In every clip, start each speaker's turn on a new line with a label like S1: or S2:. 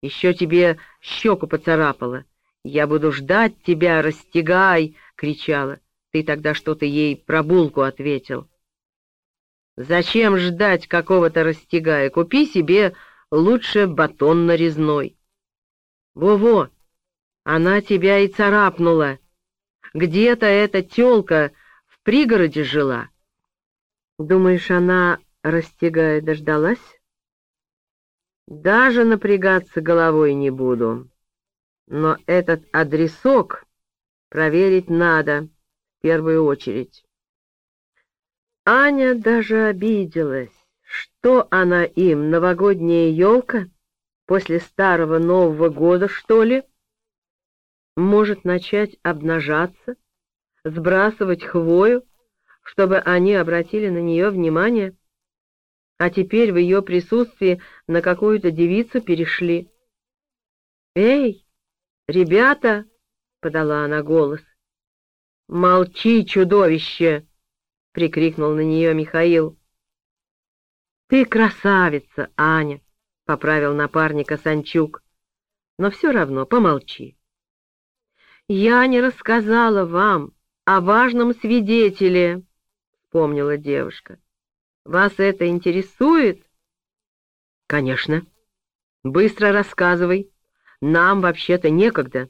S1: Еще тебе щеку поцарапала. «Я буду ждать тебя, растягай!» — кричала. Ты тогда что-то ей про булку ответил. «Зачем ждать какого-то растягая? Купи себе лучше батон нарезной». «Во-во! Она тебя и царапнула. Где-то эта тёлка в пригороде жила». «Думаешь, она, растягая, дождалась?» «Даже напрягаться головой не буду». Но этот адресок проверить надо в первую очередь. Аня даже обиделась. Что она им, новогодняя елка? После старого Нового года, что ли? Может начать обнажаться, сбрасывать хвою, чтобы они обратили на нее внимание? А теперь в ее присутствии на какую-то девицу перешли. «Эй!» «Ребята!» — подала она голос. «Молчи, чудовище!» — прикрикнул на нее Михаил. «Ты красавица, Аня!» — поправил напарника Санчук. «Но все равно помолчи». «Я не рассказала вам о важном свидетеле», — вспомнила девушка. «Вас это интересует?» «Конечно. Быстро рассказывай». Нам вообще-то некогда.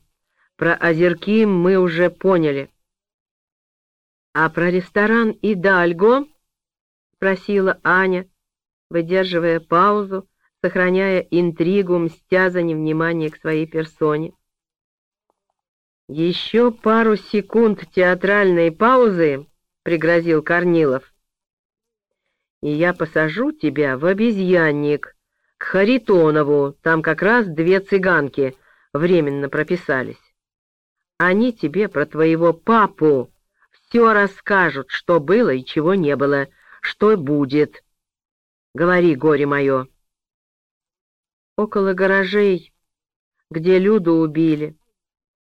S1: Про озерки мы уже поняли. — А про ресторан «Идальго»? — спросила Аня, выдерживая паузу, сохраняя интригу, мстя за невнимание к своей персоне. «Еще пару секунд театральной паузы», — пригрозил Корнилов. «И я посажу тебя в обезьянник», к Харитонову, там как раз две цыганки временно прописались. Они тебе про твоего папу все расскажут, что было и чего не было, что будет. Говори, горе мое. Около гаражей, где Люду убили,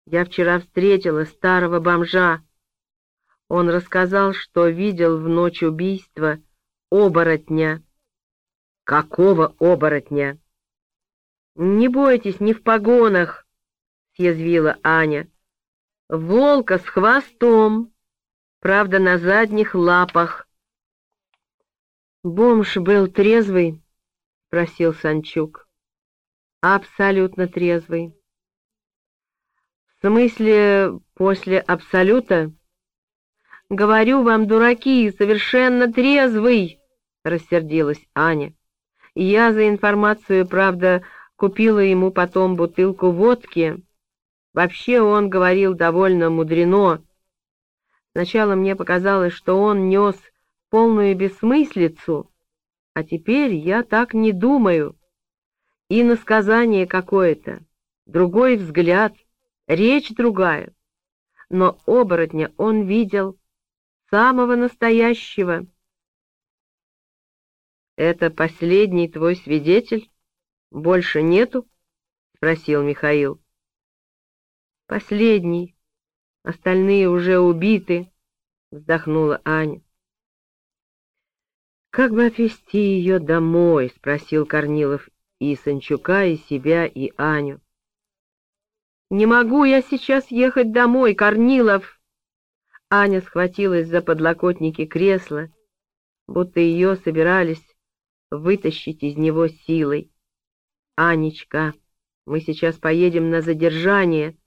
S1: я вчера встретила старого бомжа. Он рассказал, что видел в ночь убийства оборотня, «Какого оборотня?» «Не бойтесь, не в погонах», — съязвила Аня. «Волка с хвостом, правда, на задних лапах». «Бомж был трезвый?» — спросил Санчук. «Абсолютно трезвый». «В смысле, после абсолюта?» «Говорю вам, дураки, совершенно трезвый!» — рассердилась Аня. Я за информацию, правда, купила ему потом бутылку водки. Вообще он говорил довольно мудрено. Сначала мне показалось, что он нес полную бессмыслицу, а теперь я так не думаю. И насказание какое-то, другой взгляд, речь другая. Но оборотня он видел, самого настоящего. «Это последний твой свидетель? Больше нету?» — спросил Михаил. «Последний. Остальные уже убиты», — вздохнула Аня. «Как бы отвезти ее домой?» — спросил Корнилов и Санчука, и себя, и Аню. «Не могу я сейчас ехать домой, Корнилов!» Аня схватилась за подлокотники кресла, будто ее собирались вытащить из него силой. «Анечка, мы сейчас поедем на задержание»,